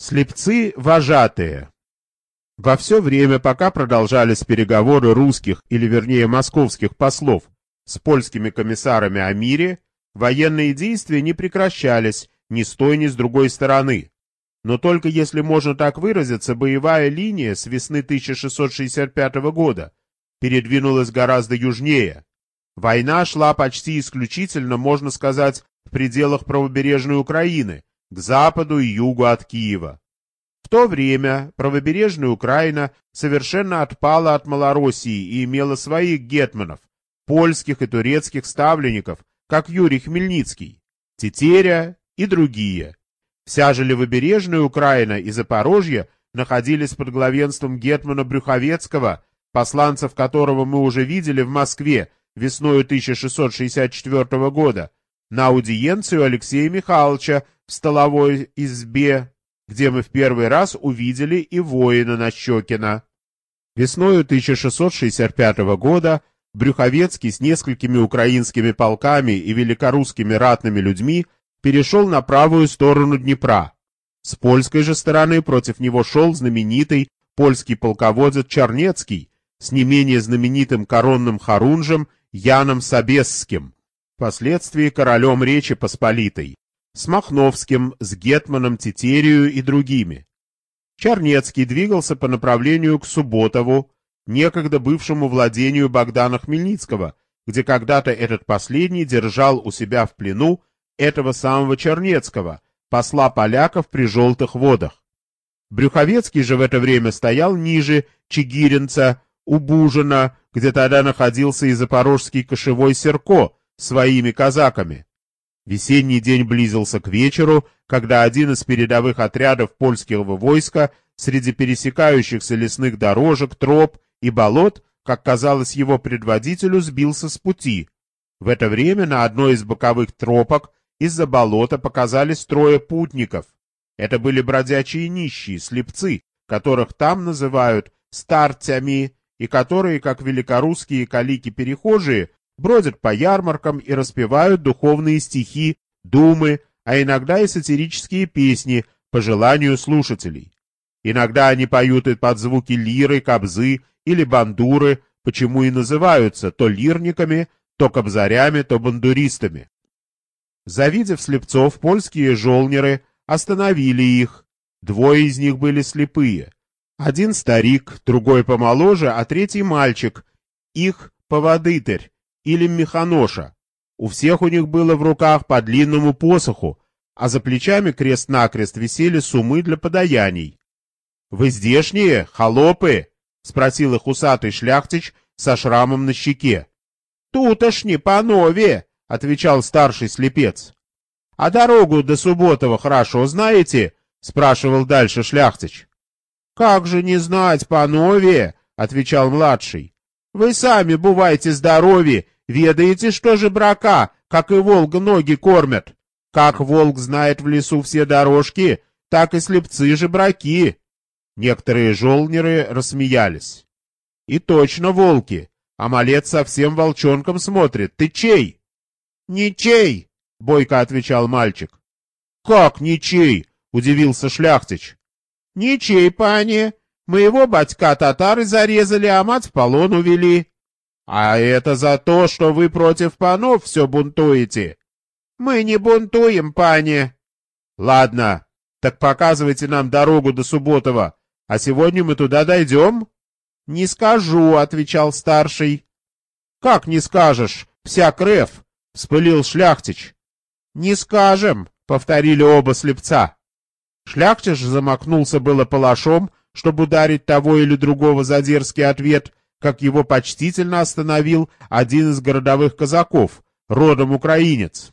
Слепцы-вожатые Во все время, пока продолжались переговоры русских, или вернее московских послов, с польскими комиссарами о мире, военные действия не прекращались ни с той, ни с другой стороны. Но только если можно так выразиться, боевая линия с весны 1665 года передвинулась гораздо южнее. Война шла почти исключительно, можно сказать, в пределах правобережной Украины, к западу и югу от Киева. В то время правобережная Украина совершенно отпала от Малороссии и имела своих гетманов, польских и турецких ставленников, как Юрий Хмельницкий, Тетеря и другие. Вся же левобережная Украина и Запорожье находились под главенством гетмана Брюховецкого, посланцев которого мы уже видели в Москве весной 1664 года, на аудиенцию Алексея Михайловича в столовой избе, где мы в первый раз увидели и воина Нащекина. Весною 1665 года Брюховецкий с несколькими украинскими полками и великорусскими ратными людьми перешел на правую сторону Днепра. С польской же стороны против него шел знаменитый польский полководец Чернецкий с не менее знаменитым коронным хорунжем Яном Собесским, впоследствии королем Речи Посполитой, с Махновским, с Гетманом Тетерию и другими. Чернецкий двигался по направлению к Субботову, некогда бывшему владению Богдана Хмельницкого, где когда-то этот последний держал у себя в плену этого самого Чернецкого, посла поляков при желтых водах. Брюховецкий же в это время стоял ниже Чигиринца, у Бужина, где тогда находился и запорожский кошевой Серко своими казаками. Весенний день близился к вечеру, когда один из передовых отрядов польского войска среди пересекающихся лесных дорожек, троп и болот, как казалось его предводителю, сбился с пути. В это время на одной из боковых тропок из-за болота показались трое путников. Это были бродячие нищие, слепцы, которых там называют старцами, и которые, как великорусские калики-перехожие, бродят по ярмаркам и распевают духовные стихи, думы, а иногда и сатирические песни по желанию слушателей. Иногда они поют и под звуки лиры, кобзы или бандуры, почему и называются то лирниками, то кобзарями, то бандуристами. Завидев слепцов, польские жолнеры остановили их. Двое из них были слепые. Один старик, другой помоложе, а третий мальчик. Их поводытырь или механоша. У всех у них было в руках по длинному посоху, а за плечами крест-накрест висели сумы для подаяний. — Вы здешние, холопы? — спросил их усатый шляхтич со шрамом на щеке. — Тутошни, панове! — отвечал старший слепец. — А дорогу до Субботова хорошо знаете? — спрашивал дальше шляхтич. — Как же не знать, панове? — отвечал младший. — Вы сами бывайте здоровы, ведаете, что же брака, как и волк ноги кормят. Как волк знает в лесу все дорожки, так и слепцы же браки. Некоторые жолнеры рассмеялись. — И точно волки, а малец совсем волчонком смотрит. Ты чей? «Ничей!» — бойко отвечал мальчик. «Как ничей?» — удивился шляхтич. «Ничей, пани. Моего батька татары зарезали, а мать в полон увели». «А это за то, что вы против панов все бунтуете?» «Мы не бунтуем, пани». «Ладно, так показывайте нам дорогу до Субботова, а сегодня мы туда дойдем?» «Не скажу», — отвечал старший. «Как не скажешь? Вся крев. — вспылил шляхтич. «Не скажем», — повторили оба слепца. Шляхтич замахнулся было палашом, чтобы ударить того или другого за дерзкий ответ, как его почтительно остановил один из городовых казаков, родом украинец.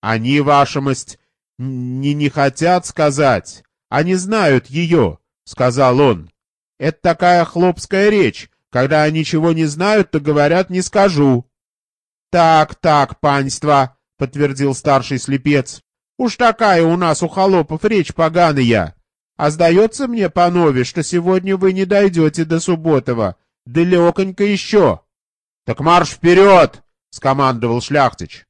«Они, ваша масть, не не хотят сказать, они знают ее», — сказал он. «Это такая хлопская речь, когда ничего не знают, то говорят «не скажу». «Так, так, панство», — подтвердил старший слепец. «Уж такая у нас у холопов речь поганая. А сдается мне, панове, что сегодня вы не дойдете до Субботова. Далеконько еще». «Так марш вперед!» — скомандовал шляхтич.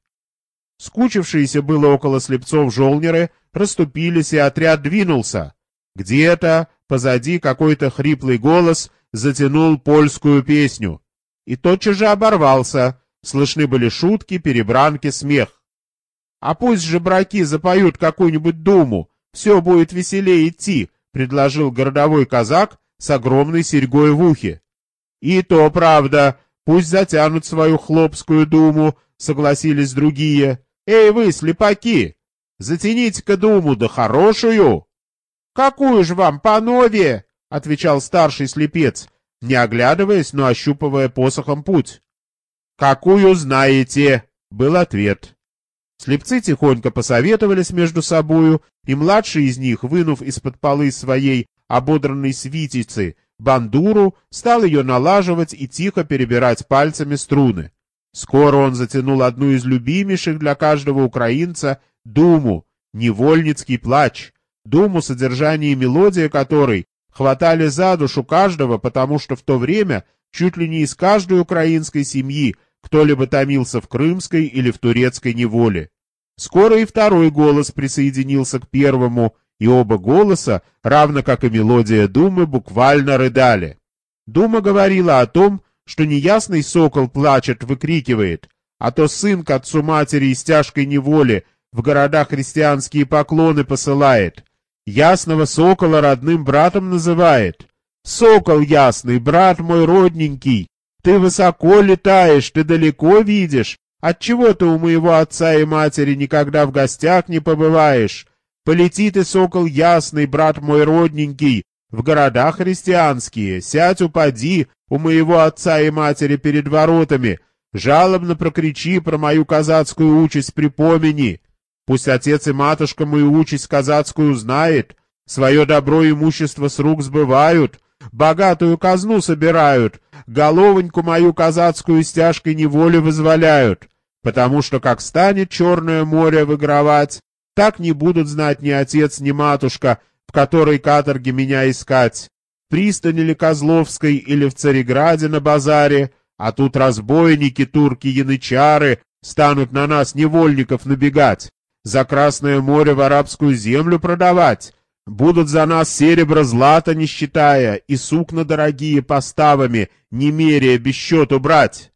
Скучившиеся было около слепцов жолнеры расступились, и отряд двинулся. Где-то позади какой-то хриплый голос затянул польскую песню. И тотчас же оборвался. Слышны были шутки, перебранки, смех. «А пусть же браки запоют какую-нибудь думу, все будет веселее идти», — предложил городовой казак с огромной серьгой в ухе. «И то правда, пусть затянут свою хлопскую думу», — согласились другие. «Эй вы, слепаки, затяните-ка думу, да хорошую!» «Какую же вам, панове?» — отвечал старший слепец, не оглядываясь, но ощупывая посохом путь. «Какую знаете?» — был ответ. Слепцы тихонько посоветовались между собою, и младший из них, вынув из-под полы своей ободранной свитицы бандуру, стал ее налаживать и тихо перебирать пальцами струны. Скоро он затянул одну из любимейших для каждого украинца думу, невольницкий плач, думу, содержание и мелодия которой хватали за душу каждого, потому что в то время чуть ли не из каждой украинской семьи кто-либо томился в крымской или в турецкой неволе. Скоро и второй голос присоединился к первому, и оба голоса, равно как и мелодия Думы, буквально рыдали. Дума говорила о том, что неясный сокол плачет, выкрикивает, а то сын к отцу матери из тяжкой неволи в города христианские поклоны посылает. Ясного сокола родным братом называет. Сокол ясный, брат мой родненький, ты высоко летаешь, ты далеко видишь. Отчего ты у моего отца и матери никогда в гостях не побываешь? Полети ты, сокол ясный, брат мой родненький, в города христианские, сядь, упади у моего отца и матери перед воротами, жалобно прокричи про мою казацкую участь припомени. Пусть отец и матушка мою участь казацкую знает, свое добро и имущество с рук сбывают, богатую казну собирают, головоньку мою казацкую с тяжкой неволи вызволяют, потому что как станет Черное море выигрывать, так не будут знать ни отец, ни матушка, в которой каторге меня искать, пристани ли Козловской или в Цареграде на базаре, а тут разбойники, турки, янычары станут на нас невольников набегать, за Красное море в арабскую землю продавать, Будут за нас серебро злато не считая, и сукна дорогие поставами, не меряя без счету брать.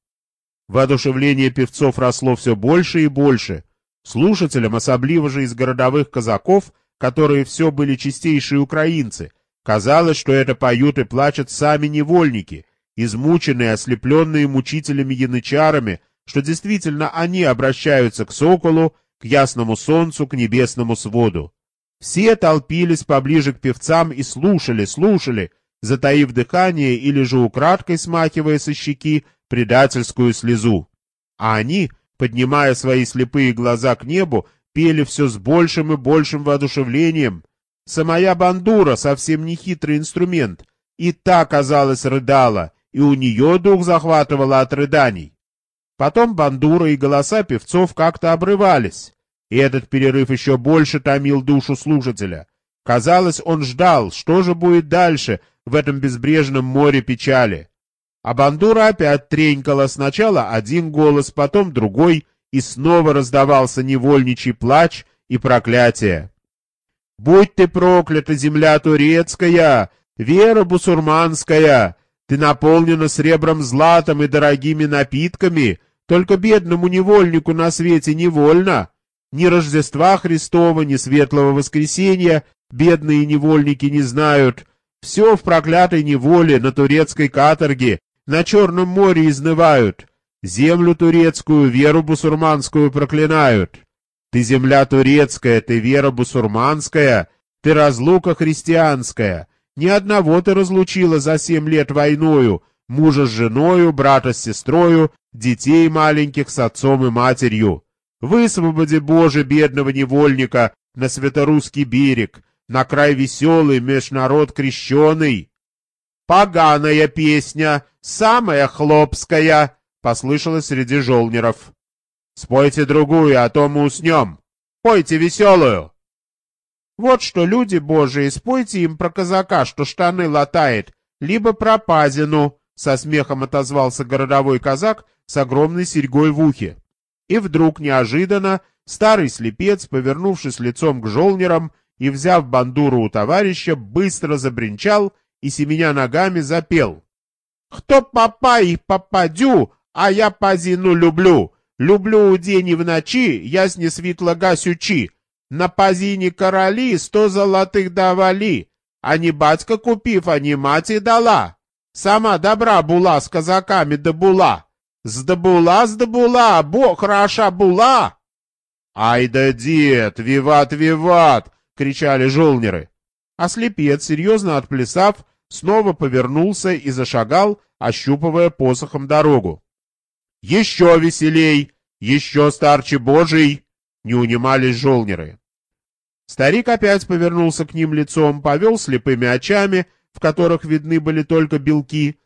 Воодушевление певцов росло все больше и больше. Слушателям, особливо же из городовых казаков, которые все были чистейшие украинцы, казалось, что это поют и плачут сами невольники, измученные, ослепленные мучителями-янычарами, что действительно они обращаются к соколу, к ясному солнцу, к небесному своду. Все толпились поближе к певцам и слушали, слушали, затаив дыхание или же украдкой смахивая со щеки предательскую слезу. А они, поднимая свои слепые глаза к небу, пели все с большим и большим воодушевлением. Самая бандура, совсем не хитрый инструмент, и та, казалось, рыдала, и у нее дух захватывала от рыданий. Потом бандура и голоса певцов как-то обрывались. И этот перерыв еще больше томил душу слушателя. Казалось, он ждал, что же будет дальше в этом безбрежном море печали. А бандура опять тренькала сначала один голос, потом другой, и снова раздавался невольничий плач и проклятие. «Будь ты проклята, земля турецкая, вера бусурманская! Ты наполнена сребром златом и дорогими напитками, только бедному невольнику на свете невольно!» Ни Рождества Христова, ни Светлого Воскресенья бедные невольники не знают. Все в проклятой неволе, на турецкой каторге, на Черном море изнывают. Землю турецкую, веру бусурманскую проклинают. Ты земля турецкая, ты вера бусурманская, ты разлука христианская. Ни одного ты разлучила за семь лет войною, мужа с женою, брата с сестрою, детей маленьких с отцом и матерью. Высвободи, Боже, бедного невольника на светорусский берег, на край веселый меж народ крещеный. Поганая песня, самая хлопская, послышалась среди жолнеров. Спойте другую, а то мы уснем. Пойте веселую. Вот что, люди божии, спойте им про казака, что штаны латает, либо про пазину, со смехом отозвался городовой казак с огромной серьгой в ухе. И вдруг неожиданно старый слепец, повернувшись лицом к жолнерам и, взяв бандуру у товарища, быстро забринчал и, семеня ногами, запел. «Кто попа и попадю, а я пазину люблю. Люблю у день и в ночи, ясне світло гасючи. На пазині королі сто золотих давали, а не батька купив, а не маті дала. Сама добра була з казаками добула. Здобула, здобула, бо хороша була. Ай да дед, виват, виват, кричали жолнеры. А слепец, серьезно отплясав, снова повернулся и зашагал, ощупывая посохом дорогу. «Еще веселей! Еще старче Божий!» Не унимались жолнеры. Старик опять повернулся к ним лицом, повел слепыми очами, в которых видны были только белки,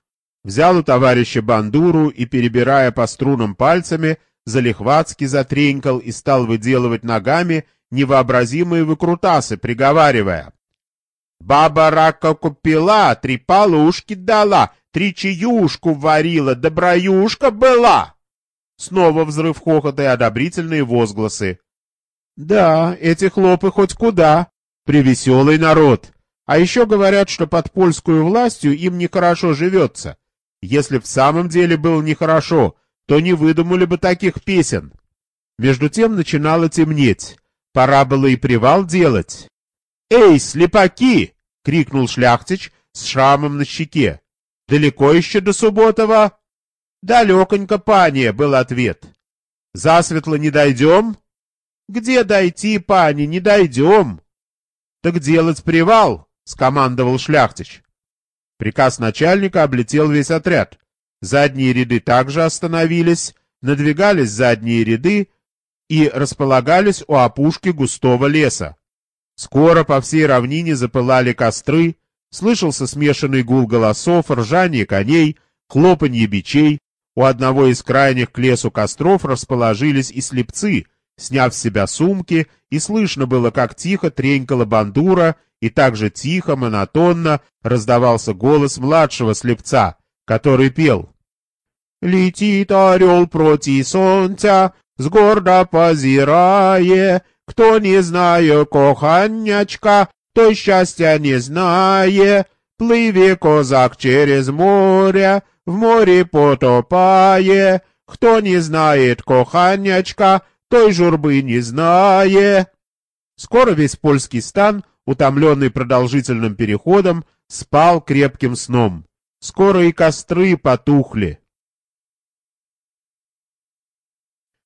взял у товарища бандуру и, перебирая по струнам пальцами, залихватски затренькал и стал выделывать ногами невообразимые выкрутасы, приговаривая. «Баба рака купила, три полушки дала, три чаюшку варила, доброюшка была!» Снова взрыв хохота и одобрительные возгласы. «Да, эти хлопы хоть куда. Привеселый народ. А еще говорят, что под польскую властью им нехорошо живется. Если в самом деле было нехорошо, то не выдумали бы таких песен». Между тем начинало темнеть. Пора было и привал делать. «Эй, слепаки!» — крикнул шляхтич с шрамом на щеке. «Далеко еще до Субботова?» «Далеконько, пани!» — был ответ. «Засветло не дойдем?» «Где дойти, пани, не дойдем?» «Так делать привал!» — скомандовал шляхтич. Приказ начальника облетел весь отряд. Задние ряды также остановились, надвигались задние ряды и располагались у опушки густого леса. Скоро по всей равнине запылали костры, слышался смешанный гул голосов, ржание коней, хлопанье бичей. У одного из крайних к лесу костров расположились и слепцы, сняв с себя сумки, и слышно было, как тихо тренькала бандура, и так же тихо, монотонно раздавался голос младшего слепца, который пел. «Летит орел против солнца, с гордо позирая, кто не знає коханячка, той счастья не знає. Пливе козак через море, в море потопає. Кто не знает коханячка, той журбы не знає. Скоро весь польский стан, утомленный продолжительным переходом, спал крепким сном. Скоро и костры потухли.